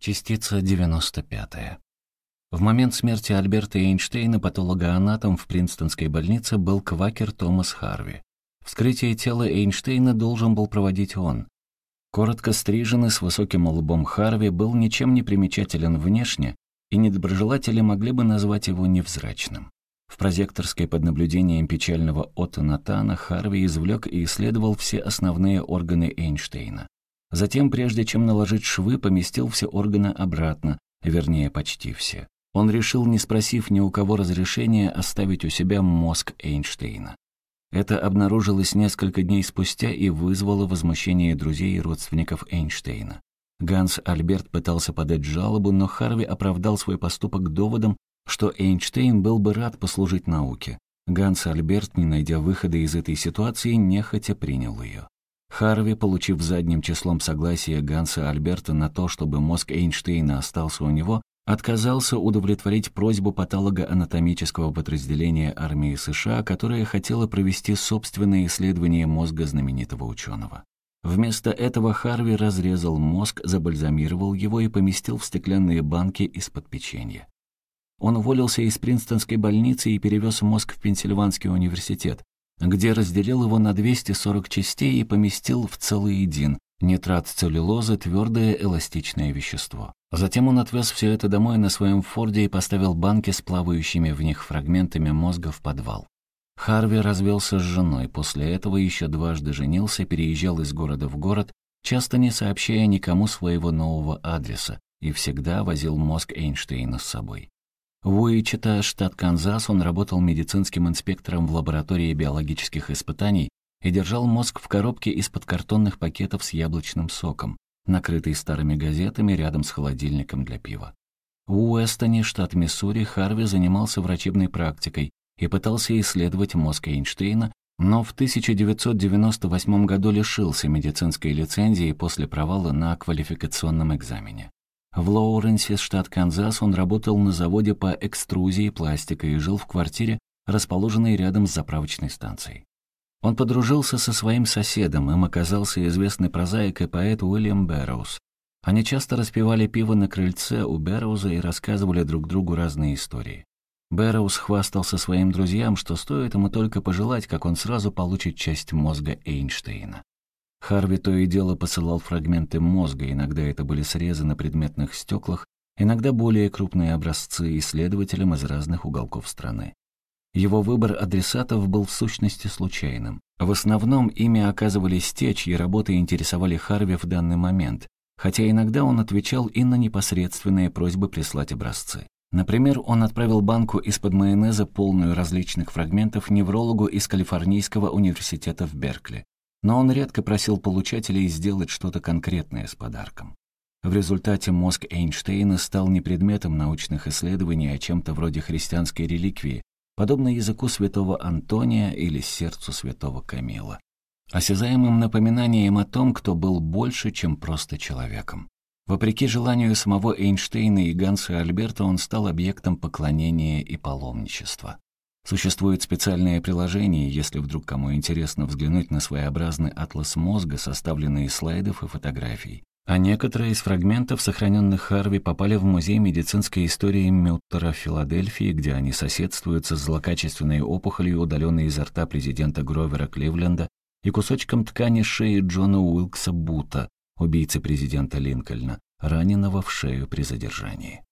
Частица 95. В момент смерти Альберта Эйнштейна патологоанатом в Принстонской больнице был квакер Томас Харви. Вскрытие тела Эйнштейна должен был проводить он. Коротко стриженный с высоким лбом Харви был ничем не примечателен внешне, и недоброжелатели могли бы назвать его невзрачным. В прозекторской под наблюдением печального Отто Натана Харви извлек и исследовал все основные органы Эйнштейна. Затем, прежде чем наложить швы, поместил все органы обратно, вернее, почти все. Он решил, не спросив ни у кого разрешения, оставить у себя мозг Эйнштейна. Это обнаружилось несколько дней спустя и вызвало возмущение друзей и родственников Эйнштейна. Ганс Альберт пытался подать жалобу, но Харви оправдал свой поступок доводом, что Эйнштейн был бы рад послужить науке. Ганс Альберт, не найдя выхода из этой ситуации, нехотя принял ее. Харви, получив задним числом согласия Ганса Альберта на то, чтобы мозг Эйнштейна остался у него, отказался удовлетворить просьбу патолога-анатомического подразделения армии США, которое хотело провести собственное исследование мозга знаменитого ученого. Вместо этого Харви разрезал мозг, забальзамировал его и поместил в стеклянные банки из-под печенья. Он уволился из Принстонской больницы и перевез мозг в Пенсильванский университет, где разделил его на 240 частей и поместил в целый един, нитрат целлюлозы, твердое эластичное вещество. Затем он отвез все это домой на своем форде и поставил банки с плавающими в них фрагментами мозга в подвал. Харви развелся с женой, после этого еще дважды женился, переезжал из города в город, часто не сообщая никому своего нового адреса, и всегда возил мозг Эйнштейна с собой. В Уичета, штат Канзас, он работал медицинским инспектором в лаборатории биологических испытаний и держал мозг в коробке из-под картонных пакетов с яблочным соком, накрытый старыми газетами рядом с холодильником для пива. В Уэстоне, штат Миссури, Харви занимался врачебной практикой и пытался исследовать мозг Эйнштейна, но в 1998 году лишился медицинской лицензии после провала на квалификационном экзамене. В Лоуренсе, штат Канзас, он работал на заводе по экструзии пластика и жил в квартире, расположенной рядом с заправочной станцией. Он подружился со своим соседом, им оказался известный прозаик и поэт Уильям Бэрроуз. Они часто распивали пиво на крыльце у Бэрроуза и рассказывали друг другу разные истории. Бэрроуз хвастался своим друзьям, что стоит ему только пожелать, как он сразу получит часть мозга Эйнштейна. Харви то и дело посылал фрагменты мозга, иногда это были срезы на предметных стеклах, иногда более крупные образцы исследователям из разных уголков страны. Его выбор адресатов был в сущности случайным. В основном ими оказывались те, чьи работы интересовали Харви в данный момент, хотя иногда он отвечал и на непосредственные просьбы прислать образцы. Например, он отправил банку из-под майонеза, полную различных фрагментов, неврологу из Калифорнийского университета в Беркли но он редко просил получателей сделать что-то конкретное с подарком. В результате мозг Эйнштейна стал не предметом научных исследований, а чем-то вроде христианской реликвии, подобно языку святого Антония или сердцу святого Камила, осязаемым напоминанием о том, кто был больше, чем просто человеком. Вопреки желанию самого Эйнштейна и Ганса Альберта он стал объектом поклонения и паломничества. Существует специальное приложение, если вдруг кому интересно взглянуть на своеобразный атлас мозга, составленный из слайдов и фотографий. А некоторые из фрагментов, сохраненных Харви, попали в Музей медицинской истории Мюттера в Филадельфии, где они соседствуют с злокачественной опухолью, удаленной изо рта президента Гровера Кливленда, и кусочком ткани шеи Джона Уилкса Бута, убийцы президента Линкольна, раненого в шею при задержании.